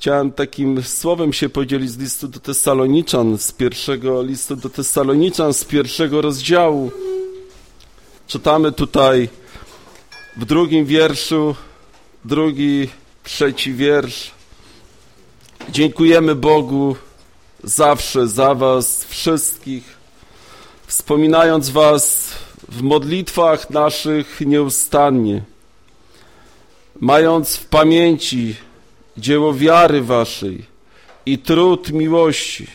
chciałem takim słowem się podzielić z listu do Tesaloniczan, z pierwszego listu do Tesaloniczan, z pierwszego rozdziału. Czytamy tutaj w drugim wierszu, drugi, trzeci wiersz. Dziękujemy Bogu zawsze za Was wszystkich, wspominając Was w modlitwach naszych nieustannie, mając w pamięci dzieło wiary Waszej i trud miłości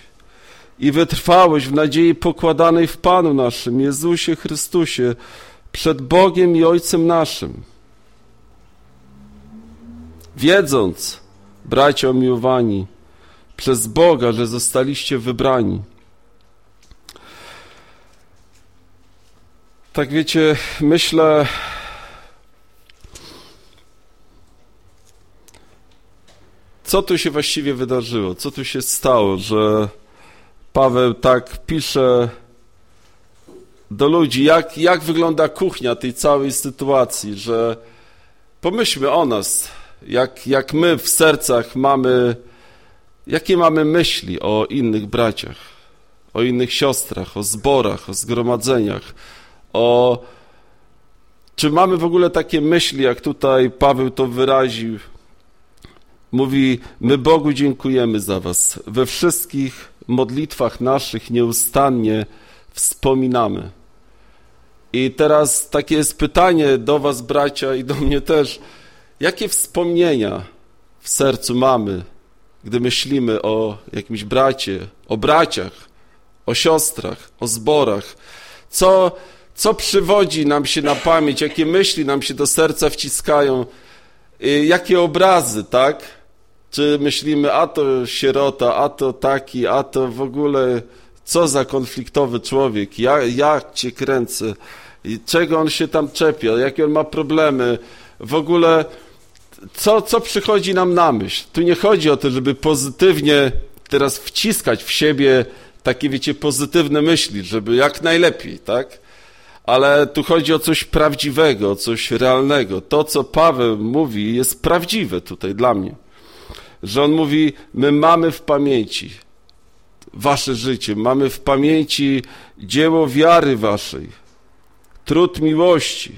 i wytrwałość w nadziei pokładanej w Panu naszym, Jezusie Chrystusie, przed Bogiem i Ojcem naszym. Wiedząc, bracia umiłowani, przez Boga, że zostaliście wybrani. Tak wiecie, myślę, co tu się właściwie wydarzyło, co tu się stało, że Paweł tak pisze do ludzi, jak, jak wygląda kuchnia tej całej sytuacji, że pomyślmy o nas, jak, jak my w sercach mamy, jakie mamy myśli o innych braciach, o innych siostrach, o zborach, o zgromadzeniach, o... Czy mamy w ogóle takie myśli, jak tutaj Paweł to wyraził? Mówi, my Bogu dziękujemy za was. We wszystkich modlitwach naszych nieustannie wspominamy. I teraz takie jest pytanie do was, bracia, i do mnie też. Jakie wspomnienia w sercu mamy, gdy myślimy o jakimś bracie, o braciach, o siostrach, o zborach? Co, co przywodzi nam się na pamięć, jakie myśli nam się do serca wciskają, jakie obrazy, tak? Czy myślimy, a to sierota, a to taki, a to w ogóle co za konfliktowy człowiek, ja, jak cię kręcę, czego on się tam czepia, jakie on ma problemy, w ogóle co, co przychodzi nam na myśl. Tu nie chodzi o to, żeby pozytywnie teraz wciskać w siebie takie, wiecie, pozytywne myśli, żeby jak najlepiej, tak? Ale tu chodzi o coś prawdziwego, o coś realnego. To, co Paweł mówi, jest prawdziwe tutaj dla mnie. Że on mówi, my mamy w pamięci wasze życie, mamy w pamięci dzieło wiary waszej, trud miłości,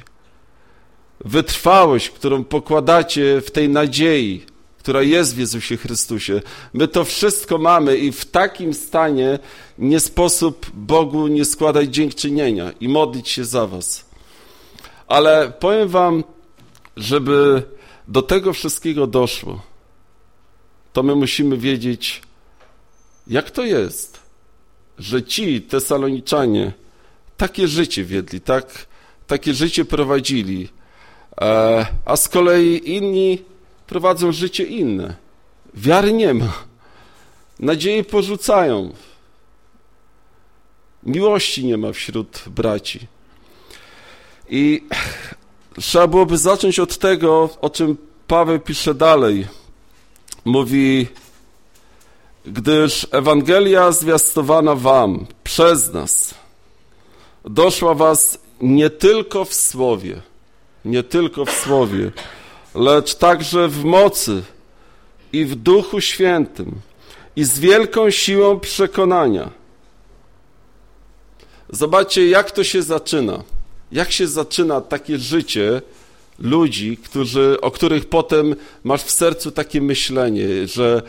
wytrwałość, którą pokładacie w tej nadziei, która jest w Jezusie Chrystusie. My to wszystko mamy i w takim stanie nie sposób Bogu nie składać dziękczynienia i modlić się za was. Ale powiem wam, żeby do tego wszystkiego doszło, to my musimy wiedzieć, jak to jest, że ci tesaloniczanie takie życie wiedli, tak, takie życie prowadzili, e, a z kolei inni prowadzą życie inne. Wiary nie ma. Nadzieje porzucają. Miłości nie ma wśród braci. I trzeba byłoby zacząć od tego, o czym Paweł pisze dalej. Mówi, gdyż Ewangelia zwiastowana wam przez nas doszła was nie tylko w słowie, nie tylko w słowie, lecz także w mocy i w Duchu Świętym i z wielką siłą przekonania. Zobaczcie, jak to się zaczyna. Jak się zaczyna takie życie ludzi, którzy, o których potem masz w sercu takie myślenie, że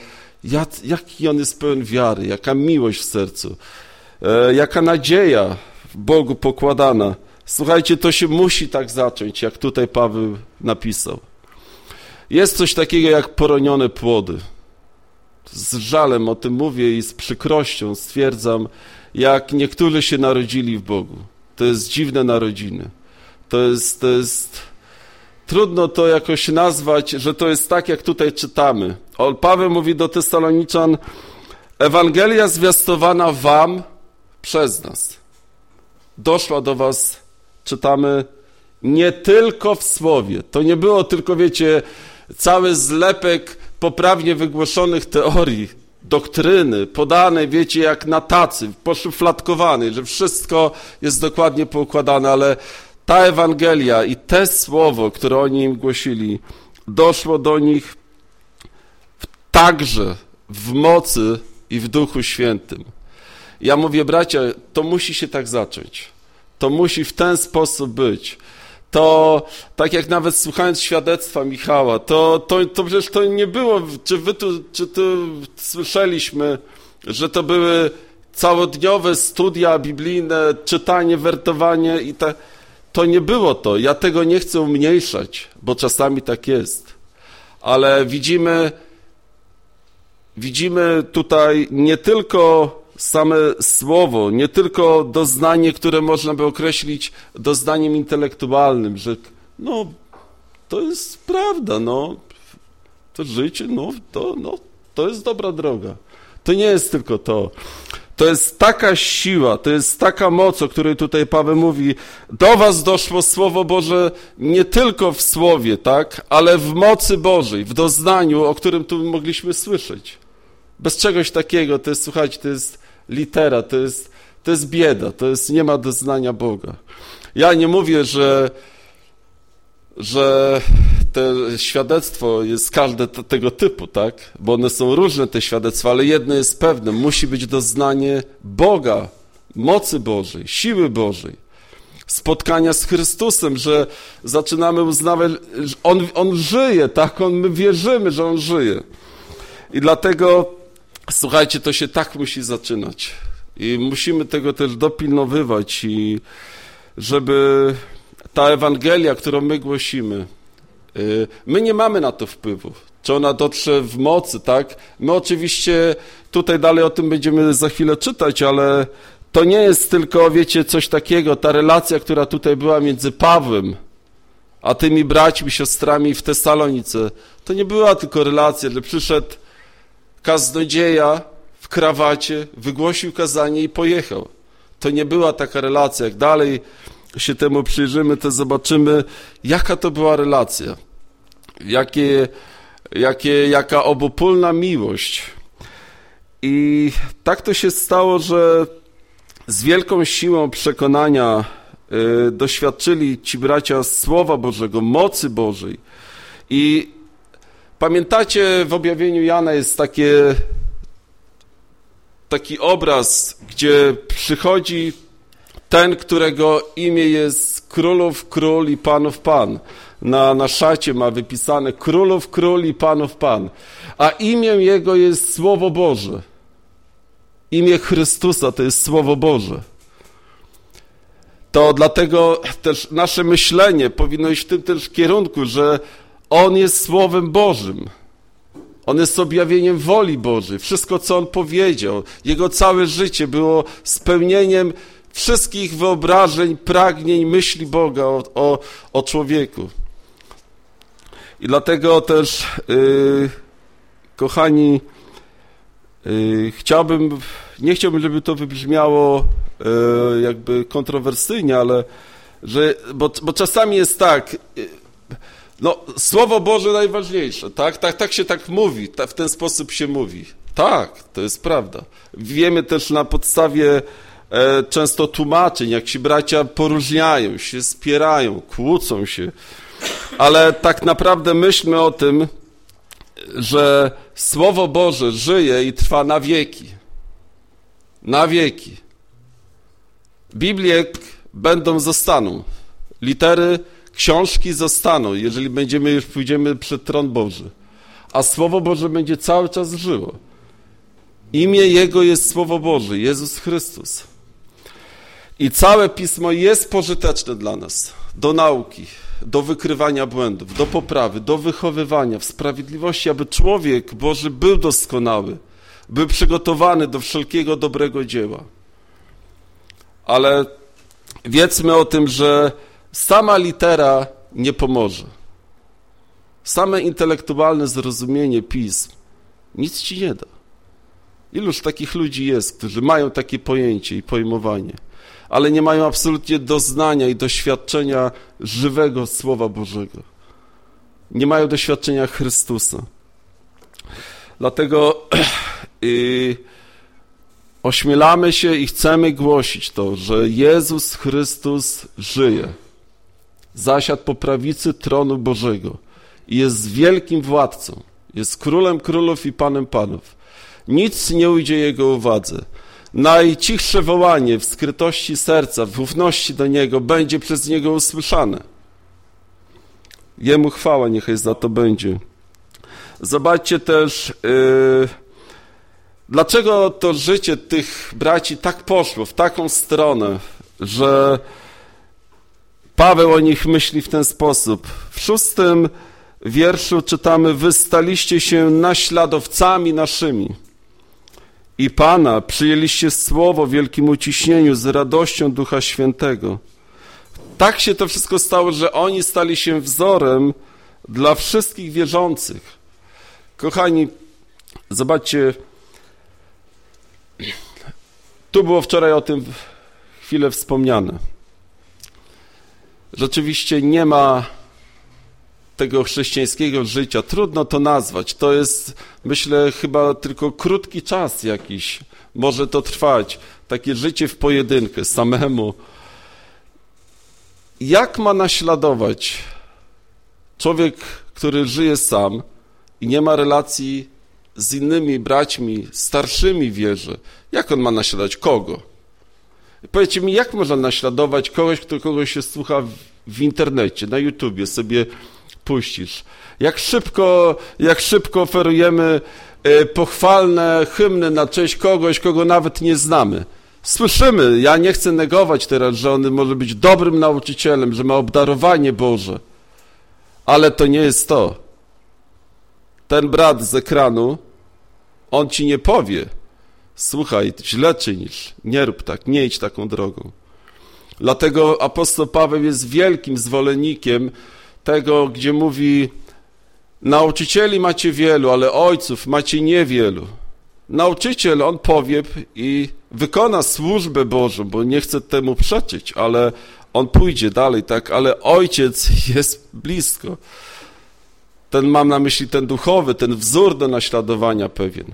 jak, jaki on jest pełen wiary, jaka miłość w sercu, e, jaka nadzieja w Bogu pokładana. Słuchajcie, to się musi tak zacząć, jak tutaj Paweł napisał. Jest coś takiego jak poronione płody. Z żalem o tym mówię i z przykrością stwierdzam, jak niektórzy się narodzili w Bogu. To jest dziwne narodziny. To jest, to jest trudno to jakoś nazwać, że to jest tak, jak tutaj czytamy. Paweł mówi do Tesaloniczan, Ewangelia zwiastowana wam przez nas. Doszła do was, czytamy, nie tylko w słowie. To nie było tylko, wiecie, cały zlepek poprawnie wygłoszonych teorii, doktryny, podanej, wiecie, jak na tacy, poszufladkowanej, że wszystko jest dokładnie poukładane, ale ta Ewangelia i te słowo, które oni im głosili, doszło do nich także w mocy i w Duchu Świętym. Ja mówię, bracia, to musi się tak zacząć. To musi w ten sposób być. To, tak jak nawet słuchając świadectwa Michała, to, to, to przecież to nie było, czy wy tu, czy tu słyszeliśmy, że to były całodniowe studia biblijne, czytanie, wertowanie i tak. To nie było to. Ja tego nie chcę umniejszać, bo czasami tak jest. Ale widzimy, widzimy tutaj nie tylko same słowo, nie tylko doznanie, które można by określić doznaniem intelektualnym, że no, to jest prawda, no, to życie, no, to, no, to jest dobra droga. To nie jest tylko to. To jest taka siła, to jest taka moc, o której tutaj Paweł mówi. Do was doszło Słowo Boże nie tylko w Słowie, tak, ale w mocy Bożej, w doznaniu, o którym tu mogliśmy słyszeć. Bez czegoś takiego, to jest, słuchajcie, to jest litera, to jest, to jest bieda, to jest, nie ma doznania Boga. Ja nie mówię, że, że te świadectwo jest każde tego typu, tak? Bo one są różne, te świadectwa, ale jedno jest pewne, musi być doznanie Boga, mocy Bożej, siły Bożej, spotkania z Chrystusem, że zaczynamy uznawać, że On, on żyje, tak? On, my wierzymy, że On żyje. I dlatego, słuchajcie, to się tak musi zaczynać. I musimy tego też dopilnowywać i żeby ta Ewangelia, którą my głosimy, my nie mamy na to wpływu, czy ona dotrze w mocy, tak? My oczywiście tutaj dalej o tym będziemy za chwilę czytać, ale to nie jest tylko, wiecie, coś takiego, ta relacja, która tutaj była między Pawłem a tymi braćmi, siostrami w Tesalonice, to nie była tylko relacja, że przyszedł kaznodzieja w krawacie, wygłosił kazanie i pojechał. To nie była taka relacja. Jak dalej się temu przyjrzymy, to zobaczymy, jaka to była relacja. Jakie, jakie, jaka obopólna miłość. I tak to się stało, że z wielką siłą przekonania y, doświadczyli ci bracia Słowa Bożego, mocy Bożej. I pamiętacie, w objawieniu Jana jest takie, taki obraz, gdzie przychodzi ten, którego imię jest Królów Król i Panów Pan. Na, na szacie ma wypisane Królów Król i Panów Pan. A imię Jego jest Słowo Boże. Imię Chrystusa to jest Słowo Boże. To dlatego też nasze myślenie powinno iść w tym też kierunku, że On jest Słowem Bożym. On jest objawieniem woli Bożej. Wszystko, co On powiedział, Jego całe życie było spełnieniem wszystkich wyobrażeń, pragnień, myśli Boga o, o, o człowieku. I dlatego też, yy, kochani, yy, chciałbym, nie chciałbym, żeby to wybrzmiało yy, jakby kontrowersyjnie, ale że, bo, bo czasami jest tak, yy, no, Słowo Boże najważniejsze, tak? Tak, tak się tak mówi, tak, w ten sposób się mówi. Tak, to jest prawda. Wiemy też na podstawie często tłumaczeń, jak się bracia poróżniają, się spierają, kłócą się. Ale tak naprawdę myślmy o tym, że Słowo Boże żyje i trwa na wieki. Na wieki. Biblie będą, zostaną. Litery, książki zostaną, jeżeli będziemy już pójdziemy przed tron Boży. A Słowo Boże będzie cały czas żyło. Imię Jego jest Słowo Boże, Jezus Chrystus. I całe pismo jest pożyteczne dla nas, do nauki, do wykrywania błędów, do poprawy, do wychowywania w sprawiedliwości, aby człowiek Boży był doskonały, był przygotowany do wszelkiego dobrego dzieła. Ale wiedzmy o tym, że sama litera nie pomoże. Same intelektualne zrozumienie pism nic ci nie da. Iluż takich ludzi jest, którzy mają takie pojęcie i pojmowanie ale nie mają absolutnie doznania i doświadczenia żywego Słowa Bożego. Nie mają doświadczenia Chrystusa. Dlatego yy, ośmielamy się i chcemy głosić to, że Jezus Chrystus żyje. Zasiadł po prawicy tronu Bożego i jest wielkim władcą. Jest królem królów i panem panów. Nic nie ujdzie jego uwadze. Najcichsze wołanie w skrytości serca, w ufności do Niego będzie przez Niego usłyszane. Jemu chwała niechaj za to będzie. Zobaczcie też, yy, dlaczego to życie tych braci tak poszło w taką stronę, że Paweł o nich myśli w ten sposób. W szóstym wierszu czytamy: Wy staliście się naśladowcami naszymi i Pana przyjęliście słowo w wielkim uciśnieniu z radością Ducha Świętego. Tak się to wszystko stało, że oni stali się wzorem dla wszystkich wierzących. Kochani, zobaczcie, tu było wczoraj o tym chwilę wspomniane. Rzeczywiście nie ma tego chrześcijańskiego życia. Trudno to nazwać. To jest, myślę, chyba tylko krótki czas jakiś. Może to trwać. Takie życie w pojedynkę, samemu. Jak ma naśladować człowiek, który żyje sam i nie ma relacji z innymi braćmi, starszymi w wierze? Jak on ma naśladować? Kogo? Powiedzcie mi, jak można naśladować kogoś, kto kogoś się słucha w internecie, na YouTubie, sobie puścisz. Jak szybko, jak szybko oferujemy e, pochwalne hymny na cześć kogoś, kogo nawet nie znamy. Słyszymy, ja nie chcę negować teraz, że on może być dobrym nauczycielem, że ma obdarowanie Boże, ale to nie jest to. Ten brat z ekranu, on ci nie powie, słuchaj, źle czynisz, nie rób tak, nie idź taką drogą. Dlatego apostoł Paweł jest wielkim zwolennikiem tego, gdzie mówi nauczycieli macie wielu, ale ojców macie niewielu. Nauczyciel, on powie i wykona służbę Bożą, bo nie chce temu przeczyć, ale on pójdzie dalej, tak, ale ojciec jest blisko. Ten mam na myśli ten duchowy, ten wzór do naśladowania pewien.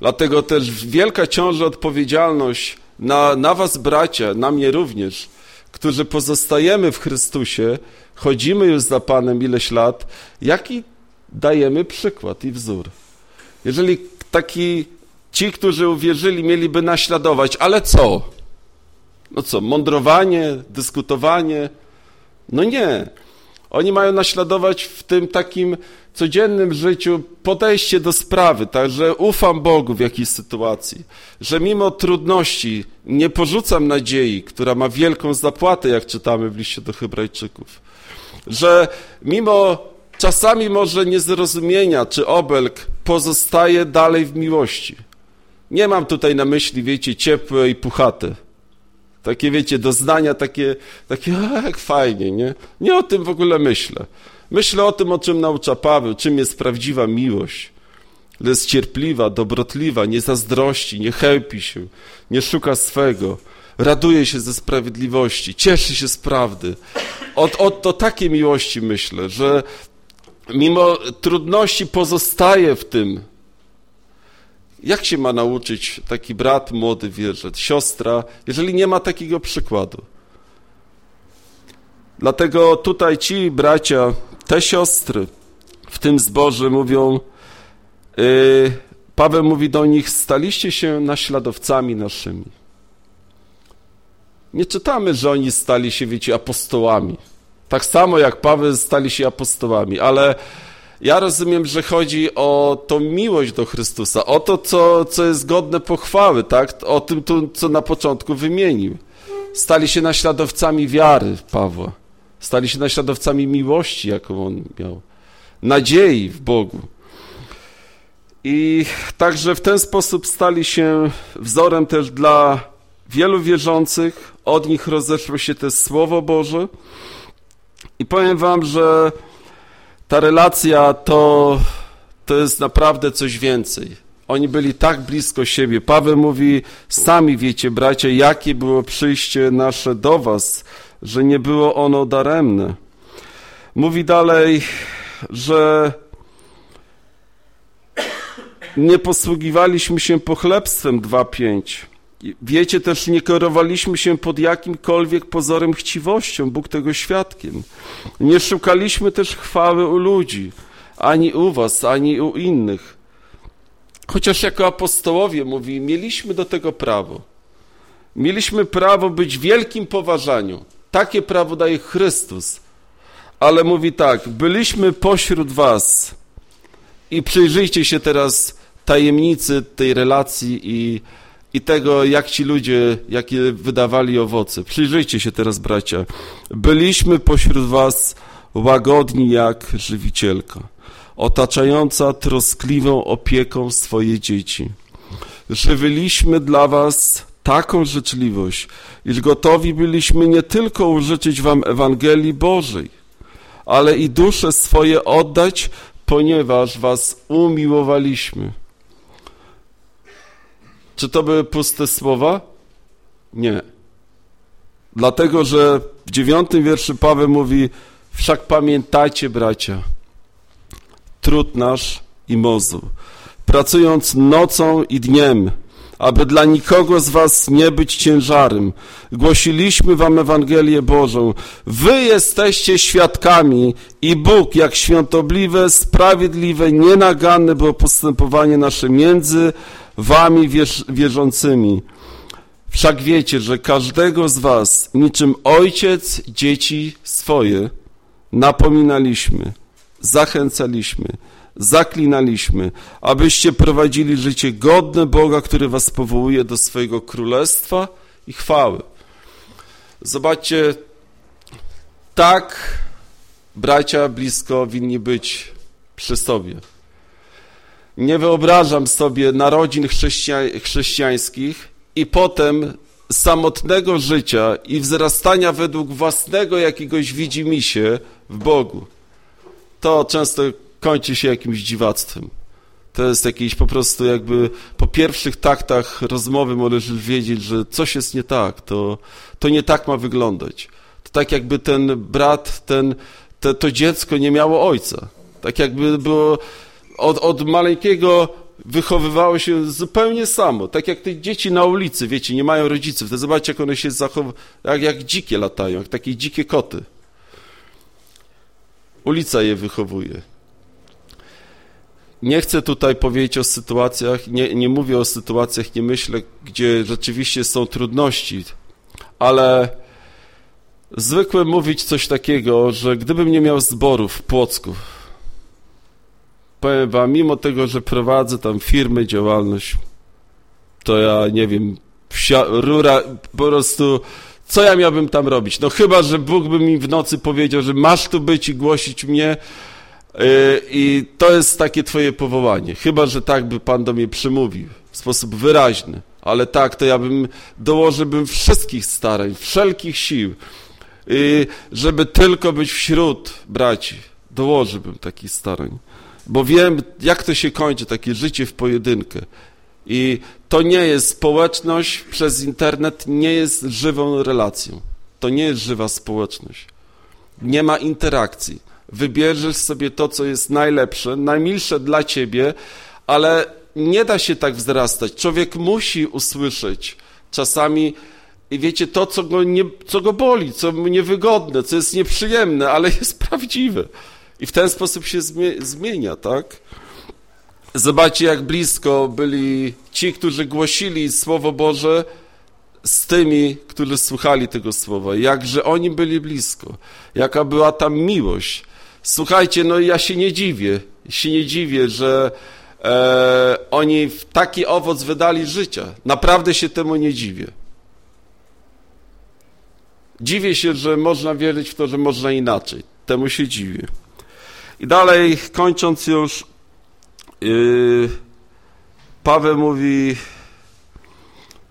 Dlatego też wielka ciąży odpowiedzialność na, na was bracia, na mnie również, którzy pozostajemy w Chrystusie, chodzimy już za Panem ileś lat, jaki dajemy przykład i wzór. Jeżeli taki ci, którzy uwierzyli, mieliby naśladować, ale co? No co, mądrowanie, dyskutowanie? No nie. Oni mają naśladować w tym takim codziennym życiu podejście do sprawy, tak, że ufam Bogu w jakiejś sytuacji, że mimo trudności nie porzucam nadziei, która ma wielką zapłatę, jak czytamy w liście do Hebrajczyków, że mimo czasami może niezrozumienia czy obelg pozostaje dalej w miłości. Nie mam tutaj na myśli, wiecie, ciepłe i puchate. Takie, wiecie, doznania takie, takie, jak fajnie, nie? Nie o tym w ogóle myślę. Myślę o tym, o czym naucza Paweł, czym jest prawdziwa miłość. Jest cierpliwa, dobrotliwa, nie zazdrości, nie chełpi się, nie szuka swego, raduje się ze sprawiedliwości, cieszy się z prawdy. O, o to takie miłości myślę, że mimo trudności pozostaje w tym. Jak się ma nauczyć taki brat młody wierzy, siostra, jeżeli nie ma takiego przykładu? Dlatego tutaj ci bracia, te siostry w tym zborze mówią, yy, Paweł mówi do nich, staliście się naśladowcami naszymi. Nie czytamy, że oni stali się, wiecie, apostołami. Tak samo jak Paweł stali się apostołami, ale ja rozumiem, że chodzi o tą miłość do Chrystusa, o to, co, co jest godne pochwały, tak? O tym, co na początku wymienił. Stali się naśladowcami wiary Pawła. Stali się naśladowcami miłości, jaką on miał. Nadziei w Bogu. I także w ten sposób stali się wzorem też dla wielu wierzących. Od nich rozeszło się też Słowo Boże. I powiem wam, że ta relacja to, to jest naprawdę coś więcej. Oni byli tak blisko siebie. Paweł mówi, sami wiecie, bracia, jakie było przyjście nasze do was, że nie było ono daremne. Mówi dalej, że nie posługiwaliśmy się pochlebstwem 2.5. Wiecie też, nie kierowaliśmy się pod jakimkolwiek pozorem chciwością, Bóg tego świadkiem. Nie szukaliśmy też chwały u ludzi, ani u was, ani u innych. Chociaż jako apostołowie, mówi, mieliśmy do tego prawo. Mieliśmy prawo być w wielkim poważaniu. Takie prawo daje Chrystus. Ale mówi tak, byliśmy pośród was i przyjrzyjcie się teraz tajemnicy tej relacji i, i tego, jak ci ludzie, jakie wydawali owoce. Przyjrzyjcie się teraz, bracia. Byliśmy pośród was łagodni jak żywicielka, otaczająca troskliwą opieką swoje dzieci. Żywiliśmy dla was taką życzliwość, iż gotowi byliśmy nie tylko użyczyć wam Ewangelii Bożej, ale i dusze swoje oddać, ponieważ was umiłowaliśmy. Czy to były puste słowa? Nie. Dlatego, że w dziewiątym wierszu Paweł mówi Wszak pamiętajcie, bracia, trud nasz i mozu, pracując nocą i dniem, aby dla nikogo z was nie być ciężarem. Głosiliśmy wam Ewangelię Bożą. Wy jesteście świadkami i Bóg, jak świątobliwe, sprawiedliwe, nienaganne było postępowanie nasze między wami wierzącymi. Wszak wiecie, że każdego z was, niczym ojciec dzieci swoje, napominaliśmy, zachęcaliśmy, zaklinaliśmy, abyście prowadzili życie godne Boga, który was powołuje do swojego królestwa i chwały. Zobaczcie, tak bracia blisko winni być przy sobie. Nie wyobrażam sobie narodzin chrześcijańskich i potem samotnego życia i wzrastania według własnego jakiegoś widzimisię w Bogu. To często kończy się jakimś dziwactwem. To jest jakiś po prostu jakby po pierwszych taktach rozmowy możesz wiedzieć, że coś jest nie tak, to, to nie tak ma wyglądać. To tak jakby ten brat, ten, te, to dziecko nie miało ojca. Tak jakby było od, od maleńkiego wychowywało się zupełnie samo, tak jak te dzieci na ulicy, wiecie, nie mają rodziców, to zobaczcie, jak one się zachowują, jak, jak dzikie latają, jak takie dzikie koty. Ulica je wychowuje. Nie chcę tutaj powiedzieć o sytuacjach, nie, nie mówię o sytuacjach, nie myślę, gdzie rzeczywiście są trudności, ale zwykłem mówić coś takiego, że gdybym nie miał zborów w Płocku, powiem wam, mimo tego, że prowadzę tam firmy, działalność, to ja nie wiem, wsia, rura, po prostu, co ja miałbym tam robić? No chyba, że Bóg by mi w nocy powiedział, że masz tu być i głosić mnie yy, i to jest takie twoje powołanie. Chyba, że tak by Pan do mnie przemówił w sposób wyraźny. Ale tak, to ja bym, dołożyłbym wszystkich starań, wszelkich sił, yy, żeby tylko być wśród braci. Dołożyłbym takich starań bo wiem, jak to się kończy, takie życie w pojedynkę. I to nie jest społeczność przez internet, nie jest żywą relacją. To nie jest żywa społeczność. Nie ma interakcji. Wybierzesz sobie to, co jest najlepsze, najmilsze dla ciebie, ale nie da się tak wzrastać. Człowiek musi usłyszeć czasami, wiecie, to, co go, nie, co go boli, co mu niewygodne, co jest nieprzyjemne, ale jest prawdziwe. I w ten sposób się zmienia, tak? Zobaczcie, jak blisko byli ci, którzy głosili Słowo Boże z tymi, którzy słuchali tego Słowa. Jakże oni byli blisko. Jaka była tam miłość. Słuchajcie, no ja się nie dziwię. Się nie dziwię, że e, oni taki owoc wydali życia. Naprawdę się temu nie dziwię. Dziwię się, że można wierzyć w to, że można inaczej. Temu się dziwię. I dalej, kończąc już, yy, Paweł mówi,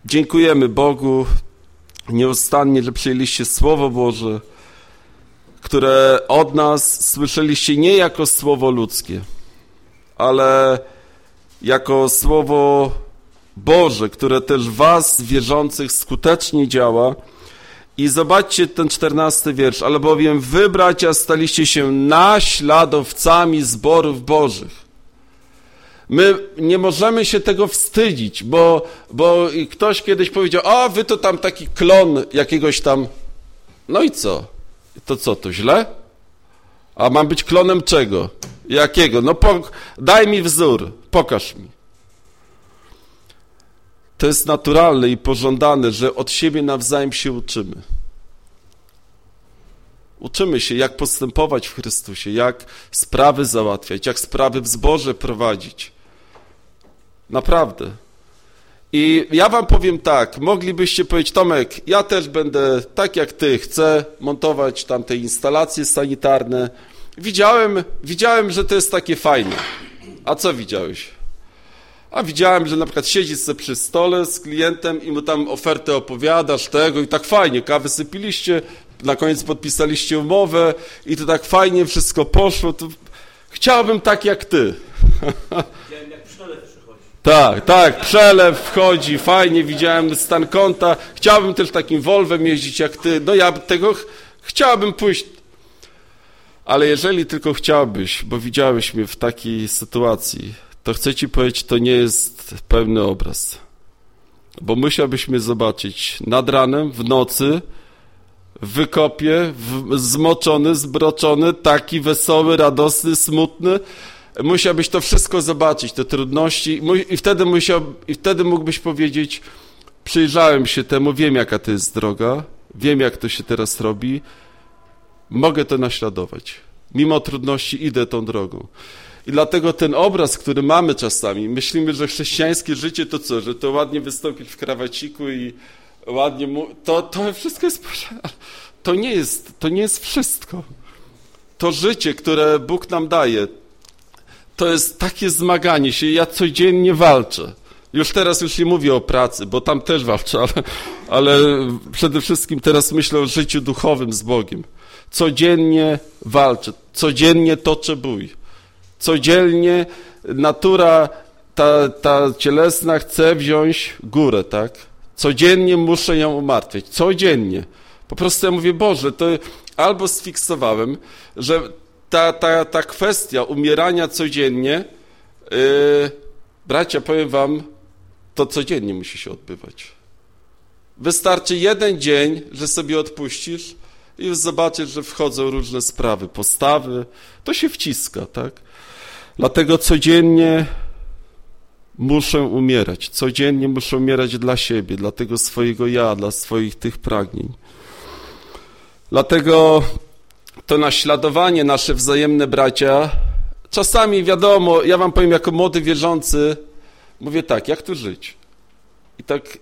dziękujemy Bogu nieustannie, że przyjęliście Słowo Boże, które od nas słyszeliście nie jako Słowo ludzkie, ale jako Słowo Boże, które też was, wierzących, skutecznie działa, i zobaczcie ten czternasty wiersz. Albowiem wy, bracia, staliście się naśladowcami zborów bożych. My nie możemy się tego wstydzić, bo, bo ktoś kiedyś powiedział, a wy to tam taki klon jakiegoś tam... No i co? To co, to źle? A mam być klonem czego? Jakiego? No daj mi wzór, pokaż mi. To jest naturalne i pożądane, że od siebie nawzajem się uczymy. Uczymy się, jak postępować w Chrystusie, jak sprawy załatwiać, jak sprawy w zborze prowadzić. Naprawdę. I ja wam powiem tak, moglibyście powiedzieć, Tomek, ja też będę tak jak ty, chcę montować tamte instalacje sanitarne. Widziałem, widziałem, że to jest takie fajne. A co widziałeś? A widziałem, że na przykład siedzisz sobie przy stole z klientem i mu tam ofertę opowiadasz tego i tak fajnie, kawę sypiliście, na koniec podpisaliście umowę i to tak fajnie wszystko poszło. To chciałbym tak jak ty. Widziałem jak przelew przychodzi. Tak, tak, przelew wchodzi, fajnie, widziałem stan konta. Chciałbym też takim Volvem jeździć jak ty. No ja tego ch chciałbym pójść. Ale jeżeli tylko chciałbyś, bo widziałeś mnie w takiej sytuacji, to chcę ci powiedzieć, to nie jest pełny obraz. Bo musiałbyś mnie zobaczyć nad ranem, w nocy, w wykopie, w, zmoczony, zbroczony, taki wesoły, radosny, smutny. Musiałbyś to wszystko zobaczyć, te trudności i wtedy, musiał, i wtedy mógłbyś powiedzieć, przyjrzałem się temu, wiem jaka to jest droga, wiem jak to się teraz robi, mogę to naśladować. Mimo trudności idę tą drogą. I dlatego ten obraz, który mamy czasami, myślimy, że chrześcijańskie życie to co, że to ładnie wystąpić w krawaciku i ładnie mu... To, to wszystko jest... To nie jest, to nie jest wszystko. To życie, które Bóg nam daje, to jest takie zmaganie się. Ja codziennie walczę. Już teraz już nie mówię o pracy, bo tam też walczę, ale, ale przede wszystkim teraz myślę o życiu duchowym z Bogiem. Codziennie walczę, codziennie toczę bój. Codziennie natura ta, ta cielesna chce wziąć górę, tak? Codziennie muszę ją umartwiać, codziennie. Po prostu ja mówię, Boże, to albo sfiksowałem, że ta, ta, ta kwestia umierania codziennie, yy, bracia, powiem wam, to codziennie musi się odbywać. Wystarczy jeden dzień, że sobie odpuścisz i już zobaczysz, że wchodzą różne sprawy, postawy, to się wciska, tak? Dlatego codziennie muszę umierać, codziennie muszę umierać dla siebie, dla tego swojego ja, dla swoich tych pragnień. Dlatego to naśladowanie nasze wzajemne bracia, czasami wiadomo, ja wam powiem jako młody wierzący, mówię tak, jak tu żyć? I tak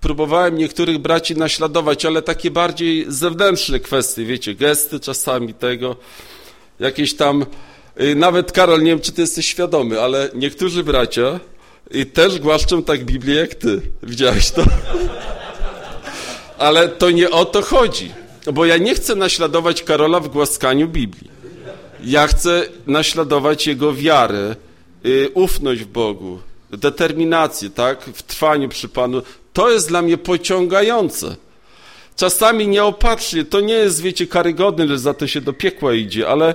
próbowałem niektórych braci naśladować, ale takie bardziej zewnętrzne kwestie, wiecie, gesty czasami tego, jakieś tam, nawet Karol, nie wiem, czy ty jesteś świadomy, ale niektórzy bracia i też głaszczą tak Biblię jak ty. Widziałeś to? Ale to nie o to chodzi. Bo ja nie chcę naśladować Karola w głaskaniu Biblii. Ja chcę naśladować jego wiarę, yy, ufność w Bogu, determinację, tak, w trwaniu przy Panu. To jest dla mnie pociągające. Czasami nieopatrznie, to nie jest, wiecie, karygodne, że za to się do piekła idzie, ale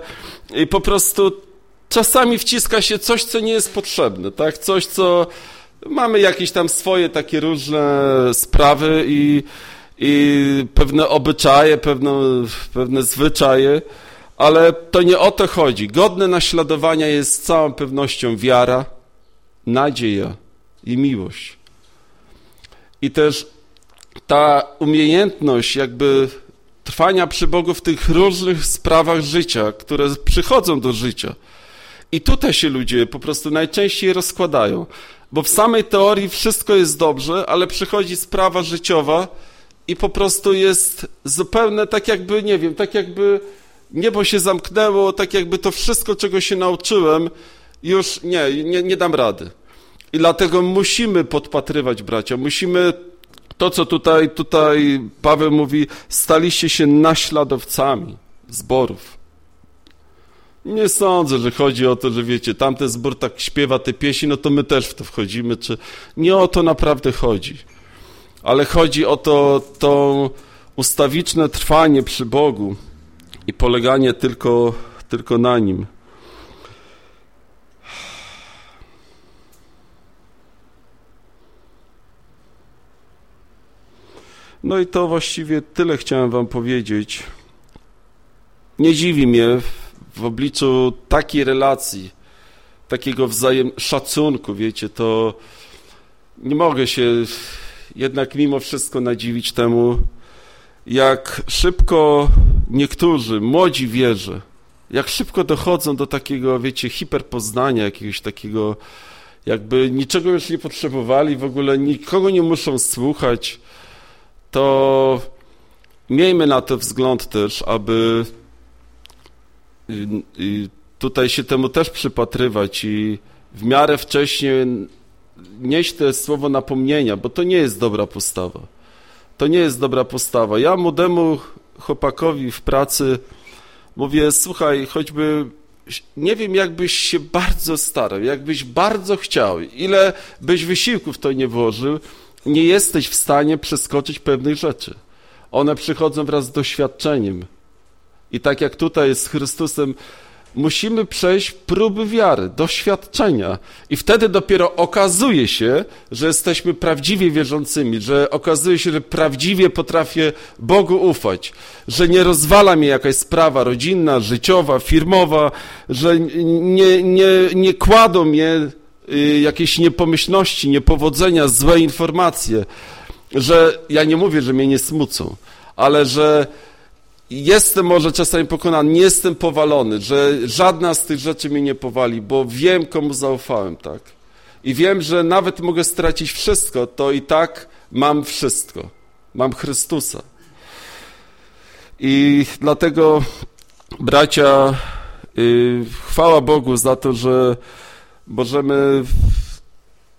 yy, po prostu czasami wciska się coś, co nie jest potrzebne, tak, coś, co mamy jakieś tam swoje takie różne sprawy i i pewne obyczaje, pewne, pewne zwyczaje, ale to nie o to chodzi. Godne naśladowania jest z całą pewnością wiara, nadzieja i miłość. I też ta umiejętność jakby trwania przy Bogu w tych różnych sprawach życia, które przychodzą do życia. I tutaj się ludzie po prostu najczęściej rozkładają, bo w samej teorii wszystko jest dobrze, ale przychodzi sprawa życiowa, i po prostu jest zupełnie tak jakby, nie wiem, tak jakby niebo się zamknęło, tak jakby to wszystko, czego się nauczyłem, już nie, nie, nie dam rady. I dlatego musimy podpatrywać bracia, musimy to, co tutaj, tutaj Paweł mówi, staliście się naśladowcami zborów. Nie sądzę, że chodzi o to, że wiecie, tamten zbór tak śpiewa te pieśni, no to my też w to wchodzimy, czy nie o to naprawdę chodzi ale chodzi o to, to ustawiczne trwanie przy Bogu i poleganie tylko, tylko na Nim. No i to właściwie tyle chciałem wam powiedzieć. Nie dziwi mnie w obliczu takiej relacji, takiego wzajem szacunku, wiecie, to nie mogę się jednak mimo wszystko nadziwić temu, jak szybko niektórzy, młodzi wierzy, jak szybko dochodzą do takiego, wiecie, hiperpoznania, jakiegoś takiego, jakby niczego już nie potrzebowali, w ogóle nikogo nie muszą słuchać, to miejmy na to wzgląd też, aby tutaj się temu też przypatrywać i w miarę wcześnie nieść to słowo napomnienia, bo to nie jest dobra postawa. To nie jest dobra postawa. Ja młodemu chłopakowi w pracy mówię, słuchaj, choćby nie wiem, jakbyś się bardzo starał, jakbyś bardzo chciał, ile byś wysiłków to nie włożył, nie jesteś w stanie przeskoczyć pewnych rzeczy. One przychodzą wraz z doświadczeniem. I tak jak tutaj z Chrystusem, musimy przejść próby wiary, doświadczenia. I wtedy dopiero okazuje się, że jesteśmy prawdziwie wierzącymi, że okazuje się, że prawdziwie potrafię Bogu ufać, że nie rozwala mnie jakaś sprawa rodzinna, życiowa, firmowa, że nie, nie, nie kładą mnie jakieś niepomyślności, niepowodzenia, złe informacje, że ja nie mówię, że mnie nie smucą, ale że jestem może czasami pokonany, nie jestem powalony, że żadna z tych rzeczy mnie nie powali, bo wiem, komu zaufałem, tak? I wiem, że nawet mogę stracić wszystko, to i tak mam wszystko. Mam Chrystusa. I dlatego, bracia, yy, chwała Bogu za to, że możemy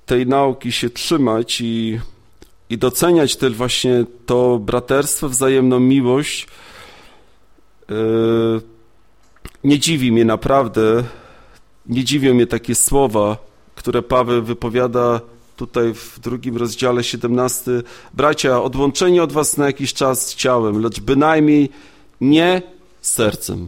tej nauki się trzymać i, i doceniać też właśnie to braterstwo, wzajemną miłość, Yy, nie dziwi mnie naprawdę, nie dziwią mnie takie słowa, które Paweł wypowiada tutaj w drugim rozdziale 17. Bracia, odłączeni od was na jakiś czas ciałem, lecz bynajmniej nie sercem.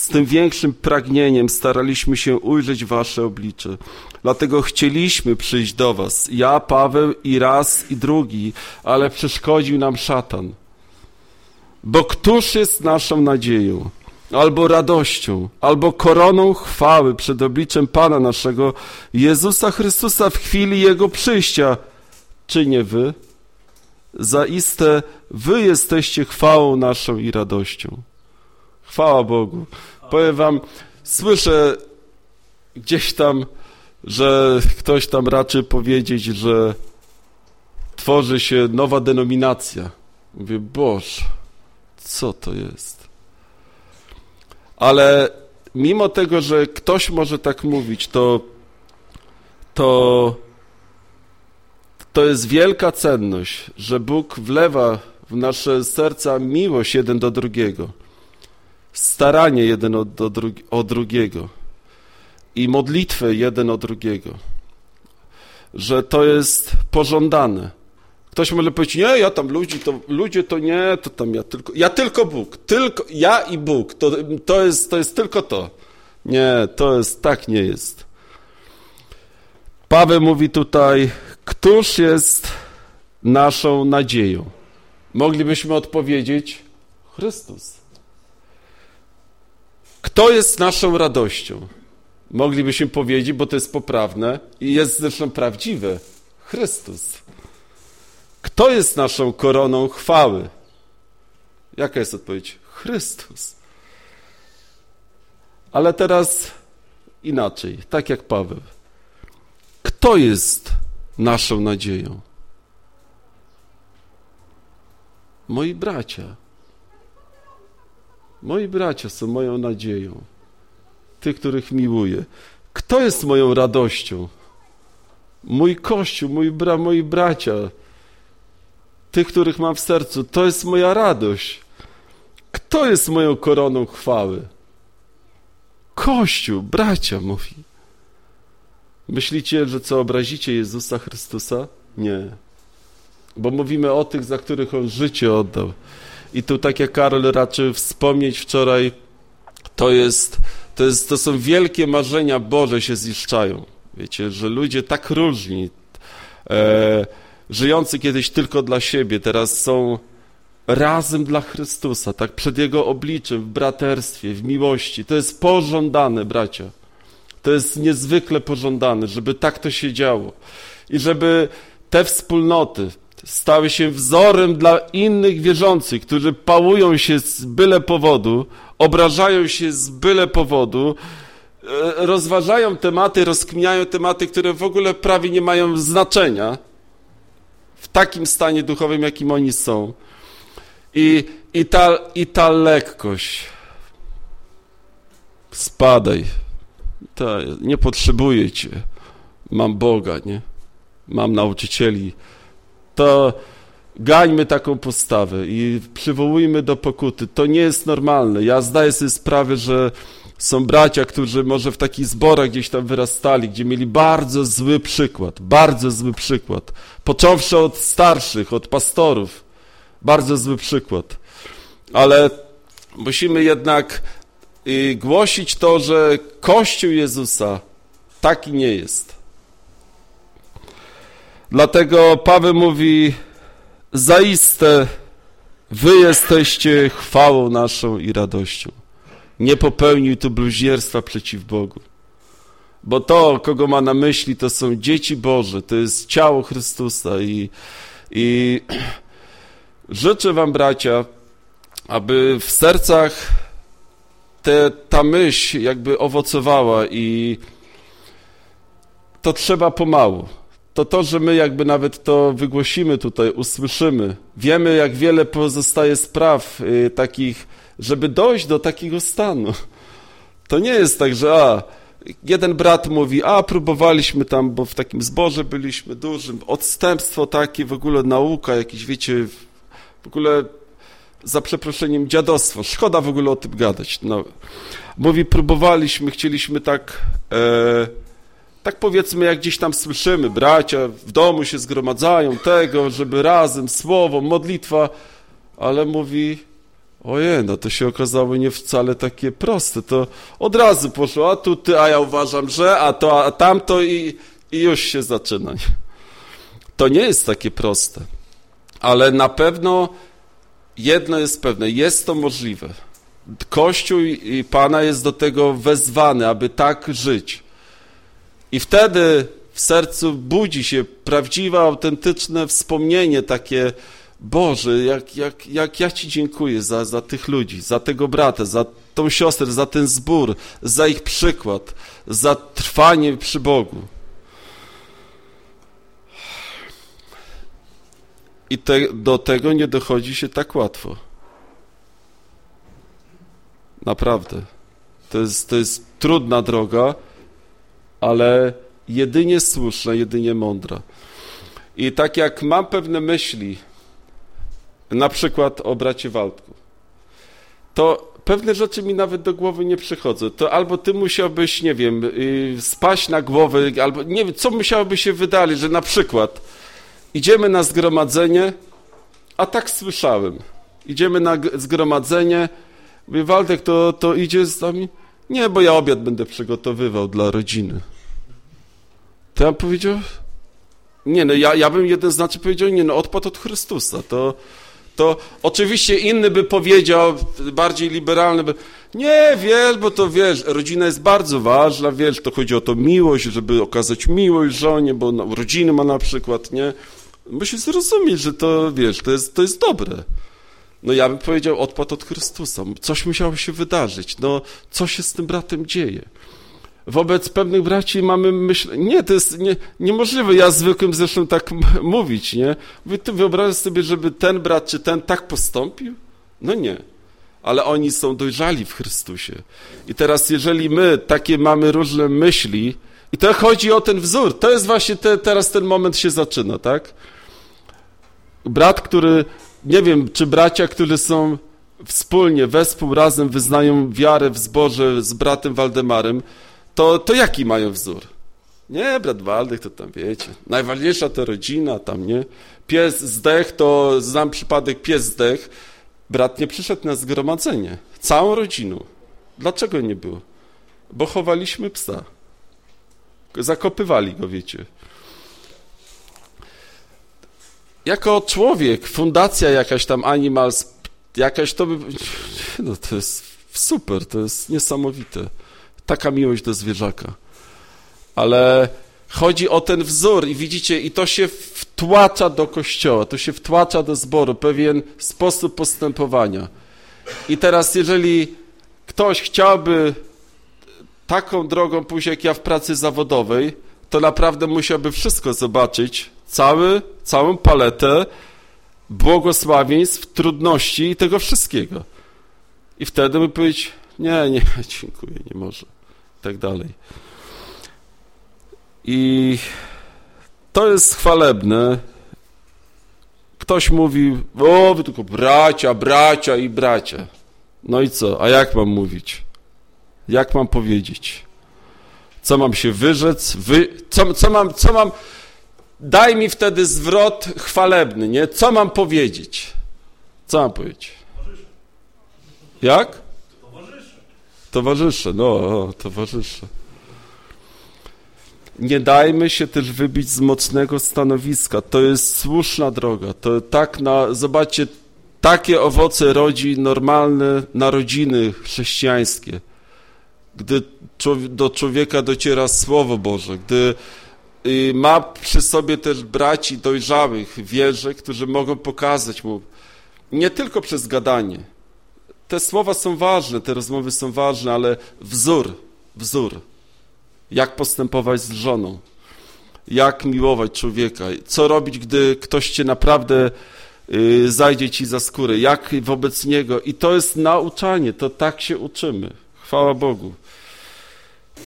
Z tym większym pragnieniem staraliśmy się ujrzeć wasze oblicze. Dlatego chcieliśmy przyjść do was, ja, Paweł i raz i drugi, ale przeszkodził nam szatan. Bo któż jest naszą nadzieją, albo radością, albo koroną chwały przed obliczem Pana naszego, Jezusa Chrystusa w chwili Jego przyjścia, czy nie wy? Zaiste wy jesteście chwałą naszą i radością. Chwała Bogu. Powiem wam, słyszę gdzieś tam że ktoś tam raczy powiedzieć, że tworzy się nowa denominacja. Mówię, Boże, co to jest? Ale mimo tego, że ktoś może tak mówić, to, to, to jest wielka cenność, że Bóg wlewa w nasze serca miłość jeden do drugiego, staranie jeden o, o drugiego i modlitwę jeden o drugiego. Że to jest pożądane. Ktoś może powiedzieć, nie, ja tam ludzi, to ludzie to nie, to tam ja tylko, ja tylko Bóg, tylko ja i Bóg, to, to, jest, to jest tylko to. Nie, to jest, tak nie jest. Paweł mówi tutaj, któż jest naszą nadzieją? Moglibyśmy odpowiedzieć, Chrystus. Kto jest naszą radością? moglibyśmy powiedzieć, bo to jest poprawne i jest zresztą prawdziwe, Chrystus. Kto jest naszą koroną chwały? Jaka jest odpowiedź? Chrystus. Ale teraz inaczej, tak jak Paweł. Kto jest naszą nadzieją? Moi bracia. Moi bracia są moją nadzieją tych, których miłuję. Kto jest moją radością? Mój Kościół, mój bra, moi bracia, tych, których mam w sercu, to jest moja radość. Kto jest moją koroną chwały? Kościół, bracia, mówi. Myślicie, że co, obrazicie Jezusa Chrystusa? Nie. Bo mówimy o tych, za których On życie oddał. I tu, tak jak Karol raczył wspomnieć wczoraj, to jest to, jest, to są wielkie marzenia Boże się ziszczają. Wiecie, że ludzie tak różni, e, żyjący kiedyś tylko dla siebie, teraz są razem dla Chrystusa, tak przed Jego obliczem, w braterstwie, w miłości. To jest pożądane, bracia. To jest niezwykle pożądane, żeby tak to się działo. I żeby te wspólnoty stały się wzorem dla innych wierzących, którzy pałują się z byle powodu, obrażają się z byle powodu, e, rozważają tematy, rozkminiają tematy, które w ogóle prawie nie mają znaczenia w takim stanie duchowym, jakim oni są. I, i, ta, i ta lekkość. Spadaj. Ta, nie potrzebuję cię. Mam Boga, nie? Mam nauczycieli. To gańmy taką postawę i przywołujmy do pokuty. To nie jest normalne. Ja zdaję sobie sprawę, że są bracia, którzy może w takich zborach gdzieś tam wyrastali, gdzie mieli bardzo zły przykład, bardzo zły przykład. Począwszy od starszych, od pastorów, bardzo zły przykład. Ale musimy jednak y, głosić to, że Kościół Jezusa taki nie jest. Dlatego Paweł mówi, zaiste wy jesteście chwałą naszą i radością. Nie popełnił tu bluźnierstwa przeciw Bogu. Bo to, kogo ma na myśli, to są dzieci Boże, to jest ciało Chrystusa i, i życzę wam, bracia, aby w sercach te, ta myśl jakby owocowała i to trzeba pomału. To to, że my jakby nawet to wygłosimy tutaj, usłyszymy. Wiemy, jak wiele pozostaje spraw y, takich, żeby dojść do takiego stanu. To nie jest tak, że a, jeden brat mówi, a próbowaliśmy tam, bo w takim zborze byliśmy dużym, odstępstwo takie, w ogóle nauka, jakieś wiecie, w ogóle za przeproszeniem dziadostwo. Szkoda w ogóle o tym gadać. No. Mówi, próbowaliśmy, chcieliśmy tak, e, tak powiedzmy, jak gdzieś tam słyszymy, bracia w domu się zgromadzają tego, żeby razem, słowo, modlitwa, ale mówi, ojej, no to się okazało nie wcale takie proste. To od razu poszło, a tu ty, a ja uważam, że, a to, a tamto i, i już się zaczyna. To nie jest takie proste, ale na pewno jedno jest pewne, jest to możliwe. Kościół i Pana jest do tego wezwany, aby tak żyć. I wtedy w sercu budzi się prawdziwe, autentyczne wspomnienie takie, Boże, jak, jak, jak ja Ci dziękuję za, za tych ludzi, za tego brata, za tą siostrę, za ten zbór, za ich przykład, za trwanie przy Bogu. I te, do tego nie dochodzi się tak łatwo. Naprawdę. To jest, to jest trudna droga, ale jedynie słuszna, jedynie mądra. I tak jak mam pewne myśli, na przykład o bracie Waldku, to pewne rzeczy mi nawet do głowy nie przychodzą. To albo ty musiałbyś, nie wiem, y, spaść na głowę, albo nie wiem, co musiałoby się wydarzyć, że na przykład idziemy na zgromadzenie, a tak słyszałem. Idziemy na zgromadzenie, mówię, Waldek, to, to idzie z nami? Nie, bo ja obiad będę przygotowywał dla rodziny. To ja powiedział, nie no, ja, ja bym jednoznacznie powiedział, nie no, odpad od Chrystusa, to, to oczywiście inny by powiedział, bardziej liberalny by, nie, wiesz, bo to wiesz, rodzina jest bardzo ważna, wiesz, to chodzi o to miłość, żeby okazać miłość żonie, bo no, rodziny ma na przykład, nie, musisz zrozumieć, że to, wiesz, to jest, to jest dobre. No ja bym powiedział, odpad od Chrystusa, coś musiało się wydarzyć, no, co się z tym bratem dzieje wobec pewnych braci mamy myśl, nie, to jest nie, niemożliwe, ja zwykłym zresztą tak mówić, nie? Wy ty wyobrażasz sobie, żeby ten brat czy ten tak postąpił? No nie. Ale oni są dojrzali w Chrystusie. I teraz, jeżeli my takie mamy różne myśli, i to chodzi o ten wzór, to jest właśnie te, teraz ten moment się zaczyna, tak? Brat, który, nie wiem, czy bracia, którzy są wspólnie, wespół, razem wyznają wiarę w zborze z bratem Waldemarem, to, to jaki mają wzór? Nie, brat Waldek, to tam wiecie, najważniejsza to rodzina, tam nie. Pies zdech, to znam przypadek pies zdech, brat nie przyszedł na zgromadzenie, całą rodziną. Dlaczego nie było? Bo chowaliśmy psa. Zakopywali go, wiecie. Jako człowiek, fundacja jakaś tam Animals, jakaś to by, no to jest super, to jest niesamowite. Taka miłość do zwierzaka. Ale chodzi o ten wzór i widzicie, i to się wtłacza do kościoła, to się wtłacza do zboru, pewien sposób postępowania. I teraz, jeżeli ktoś chciałby taką drogą pójść jak ja w pracy zawodowej, to naprawdę musiałby wszystko zobaczyć, cały, całą paletę błogosławieństw, trudności i tego wszystkiego. I wtedy by powiedzieć, nie, nie, dziękuję, nie może. I tak dalej. I to jest chwalebne. Ktoś mówi, o, wy tylko bracia, bracia i bracia. No i co? A jak mam mówić? Jak mam powiedzieć? Co mam się wyrzec? Wy... Co, co, mam, co mam... Daj mi wtedy zwrot chwalebny, nie? Co mam powiedzieć? Co mam powiedzieć? Jak? Towarzysze. Towarzysze, no, o, towarzysze. Nie dajmy się też wybić z mocnego stanowiska. To jest słuszna droga. To tak na, zobaczcie, takie owoce rodzi normalne narodziny chrześcijańskie. Gdy do człowieka dociera Słowo Boże, gdy ma przy sobie też braci dojrzałych, wierzy, którzy mogą pokazać mu, nie tylko przez gadanie. Te słowa są ważne, te rozmowy są ważne, ale wzór, wzór jak postępować z żoną, jak miłować człowieka, co robić, gdy ktoś cię naprawdę y, zajdzie ci za skórę, jak wobec niego. I to jest nauczanie, to tak się uczymy. Chwała Bogu.